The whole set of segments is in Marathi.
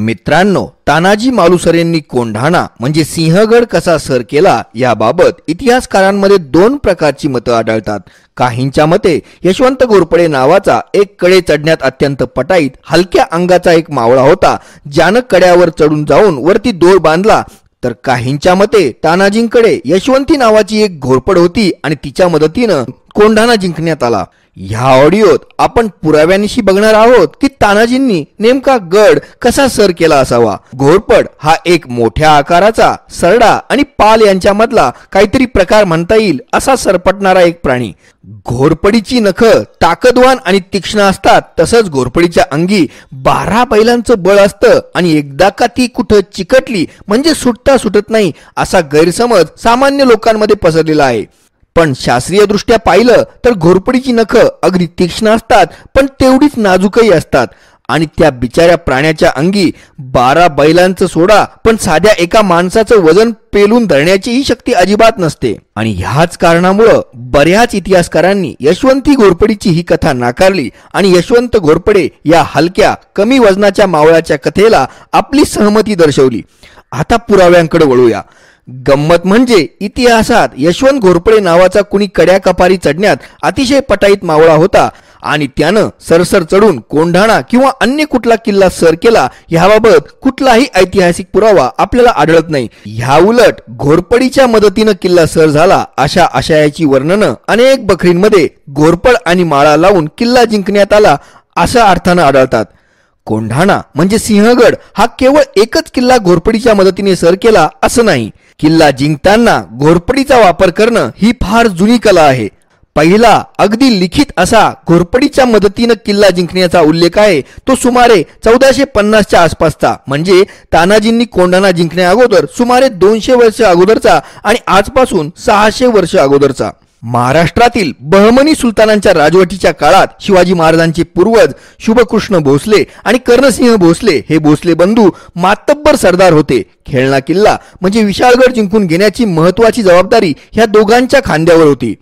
मित्रांनो तानाजी मालुसरेंनी कोंढाणा म्हणजे सिंहगड कसा सर केला याबाबत इतिहासकारांमध्ये दोन प्रकारची मतं आढळतात. काहींच्या मते यशवंत घोरपडे नावाचा एक कडे चढण्यात अत्यंत पटाईत हलक्या अंगाचा एक मावळा होता ज्यानं कड्यावर चढून जाऊन वरती दोर बांधला. तर काहींच्या मते तानाजींकडे यशवंती नावाची एक घोरपड होती आणि तिच्या मदतीनं कोंढाणा जिंकण्यात आला. ह्या ऑडिओत आपण पुराव्यांशी बघणार आहोत की तानाजींनी नेमका गड कसा सर केला असावा. घोरपड हा एक मोठ्या आकाराचा सरडा आणि पाल यांच्यामधला काहीतरी प्रकार म्हणता येईल असा सरपटणारा एक प्राणी. घोरपडीची नख ताकदवान आणि तीक्ष्ण असतात तसंच घोरपडीच्या अंगी बारा बैलांचं बळ असतं आणि एकदा का ती कुठं चिकटली म्हणजे सुटता सुटत नाही असा गैरसमज सामान्य लोकांमध्ये पसरलेला आहे. पण शास्त्रीय दृष्ट्या पाहिलं तर घोरपडीची नख अगदी तीक्ष्ण असतात पण तेवढीच नाजूकही असतात. आणि त्या बिचाऱ्या प्राण्याच्या अंगी बारा बैलांचं सोडा पण साध्या एका माणसाचं वजन पेलून धरण्याचीही शक्ती अजिबात नसते. आणि ह्याच कारणामुळं बऱ्याच इतिहासकारांनी यशवंती घोरपडीची ही कथा नाकारली आणि यशवंत घोरपडे या हलक्या कमी वजनाच्या मावळाच्या कथेला आपली सहमती दर्शवली. आता पुराव्यांकडे वळूया. गंमत म्हणजे इतिहासात यशवंत घोरपडे नावाचा कुणी कड्या कपारी चढण्यात अतिशय पटाईत मावळा होता. आणि त्यानं सरसर चढून कोंढाणा किंवा अन्य कुठला किल्ला सर केला ह्याबाबत कुठलाही ऐतिहासिक पुरावा आपल्याला आढळत नाही. ह्या उलट घोरपडीच्या मदतीनं किल्ला सर झाला अशा आशयाची वर्णनं अनेक बखरींमध्ये घोरपड आणि माळा लावून किल्ला जिंकण्यात आला अशा अर्थानं आढळतात. कोंढाणा म्हणजे सिंहगड हा केवळ एकच किल्ला घोरपडीच्या मदतीने सर केला असं नाही. किल्ला जिंकताना घोरपडीचा वापर करणं ही फार जुनी कला आहे. पहिला अगदी लिखित असा घोरपडीच्या मदतीनं किल्ला जिंकण्याचा उल्लेख आहे तो सुमारे चौदाशे पन्नासच्या आसपासचा. म्हणजे तानाजींनी कोंढाणा जिंकण्या अगोदर सुमारे दोनशे वर्ष अगोदरचा आणि आजपासून सहाशे वर्ष अगोदरचा. महाराष्ट्रातील बहमनी सुलतानांच्या राजवटीच्या काळात शिवाजी महाराजांचे पूर्वज शुभकृष्ण भोसले आणि कर्णसिंह भोसले हे भोसले बंधू मातब्बर सरदार होते. खेळणा किल्ला म्हणजे विशाळगड जिंकून घेण्याची महत्वाची जबाबदारी ह्या दोघांच्या खांद्यावर होती.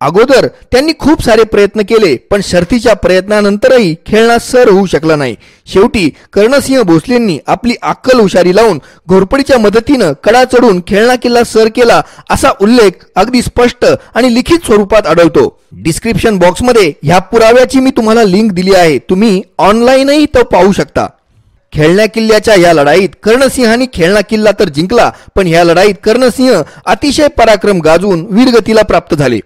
अगोदर त्यांनी खूप सारे प्रयत्न केले पण शर्थीच्या प्रयत्नानंतरही खेळणा सर होऊ शकला नाही. शेवटी कर्णसिंह भोसलेंनी आपली अक्कल हुशारी लावून घोरपडीच्या मदतीनं कडा चढून खेळणा किल्ला सर केला असा उल्लेख अगदी स्पष्ट आणि लिखित स्वरूपात आढळतो. डिस्क्रिप्शन बॉक्समध्ये ह्या पुराव्याची मी तुम्हाला लिंक दिली आहे. तुम्ही ऑनलाईनही तो पाहू शकता. खेळण्या किल्ल्याच्या या लढाईत कर्णसिंहाने खेळणा किल्ला तर जिंकला पण या लढाईत कर्णसिंह अतिशय पराक्रम गाजवून वीरगतीला प्राप्त झाले.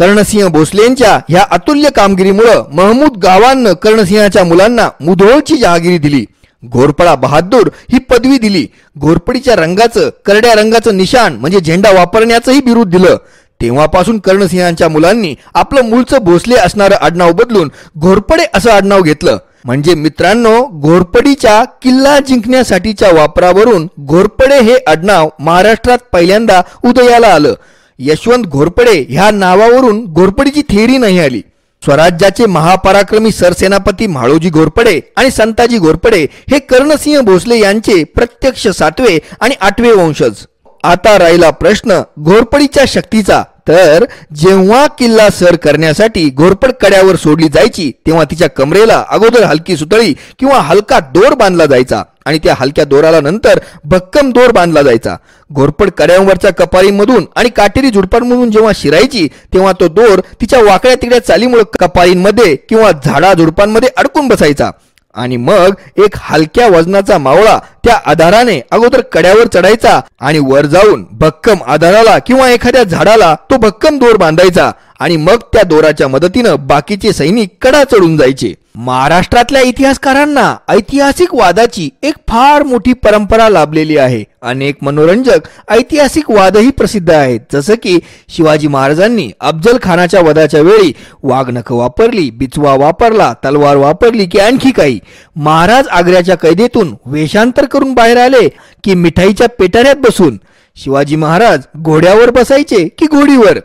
कर्णसिंह भोसलेंच्या ह्या अतुल्य कामगिरीमुळं महमूद गावांनं कर्णसिंहाच्या मुलांना मुधोळची जहागिरी दिली. घोरपडा बहादूर ही पदवी दिली. घोरपडीच्या रंगाचं करड्या रंगाचं निशाण म्हणजे झेंडा वापरण्याचंही बिरुद दिलं. तेव्हापासून कर्णसिंहांच्या मुलांनी आपलं मूळचं भोसले असणारं आडनाव बदलून घोरपडे असं आडनाव घेतलं. म्हणजे मित्रांनो घोरपडीच्या किल्ला जिंकण्यासाठीच्या वापरावरून घोरपडे हे आडनाव महाराष्ट्रात पहिल्यांदा उदयाला आलं. यशवंत घोरपडे ह्या नावावरून घोरपडीची थेरी नाही आली. स्वराज्याचे महापराक्रमी सरसेनापती म्हाळोजी घोरपडे आणि संताजी घोरपडे हे कर्णसिंह भोसले यांचे प्रत्यक्ष सातवे आणि आठवे वंशज. आता राहिला प्रश्न घोरपडीच्या शक्तीचा. तर जेव्हा किल्ला सर करण्यासाठी घोरपड कड्यावर सोडली जायची तेव्हा तिच्या कमरेला अगोदर हलकी सुतळी किंवा हलका दोर बांधला जायचा. आणि त्या हलक्या दोराला नंतर भक्कम दोर बांधला जायचा. घोरपड कड्यांवरच्या कपाळींमधून आणि काटेरी झुडपांमधून जेव्हा शिरायची तेव्हा तो दोर तिच्या वाकड्या तिकड्या चालीमुळे कपाळींमध्ये किंवा झाडा झुडपांमध्ये अडकून बसायचा. आणि मग एक हलक्या वजनाचा मावळा त्या आधाराने अगोदर कड्यावर चढायचा आणि वर जाऊन भक्कम आधाराला किंवा एखाद्या झाडाला तो भक्कम दोर बांधायचा. आणि मग त्या दोराच्या मदतीनं बाकीचे सैनिक कडा चढून जायचे. महाराष्ट्रातल्या इतिहासकारांना ऐतिहासिक वादाची एक फार मोठी परंपरा लाभलेली आहे. अनेक मनोरंजक ऐतिहासिक वादही प्रसिद्ध आहेत. जसं की शिवाजी महाराजांनी अफजल खानाच्या वधाच्या वेळी वाघनख वापरली बिचवा वापरला तलवार वापरली की आणखी काही. महाराज आग्र्याच्या कैदेतून वेषांतर करून बाहेर आले की मिठाईच्या पेटाऱ्यात बसून शिवाजी महाराज घोड्यावर बसायचे की घोडीवर?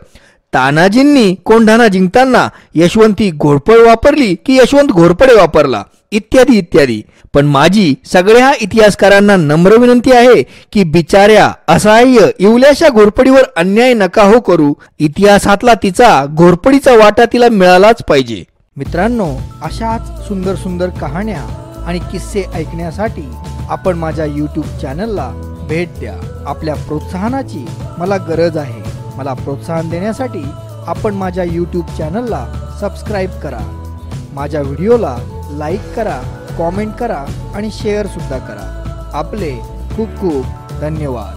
तानाजींनी कोंढाणा जिंकताना यशवंती घोरपड वापरली की यशवंत घोरपडे वापरला. इत्यादी इत्यादी. पण माझी सगळ्या इतिहासकारांना नम्र विनंती आहे की बिचाऱ्या असहाय्य इवल्याशा घोरपडीवर अन्याय नका हो करू. इतिहासातला तिचा घोरपडीचा वाटा तिला मिळालाच पाहिजे. मित्रांनो अशाच सुंदर सुंदर कहाण्या आणि किस्से ऐकण्यासाठी आपण माझ्या यूट्यूब चॅनलला भेट द्या. आपल्या प्रोत्साहनाची मला गरज आहे. मला प्रोत्साहन देण्यासाठी आपण माझ्या यूट्यूब चॅनलला सबस्क्राईब करा. माझ्या व्हिडिओला लाईक करा कॉमेंट करा आणि शेअरसुद्धा करा. आपले खूप खूप धन्यवाद.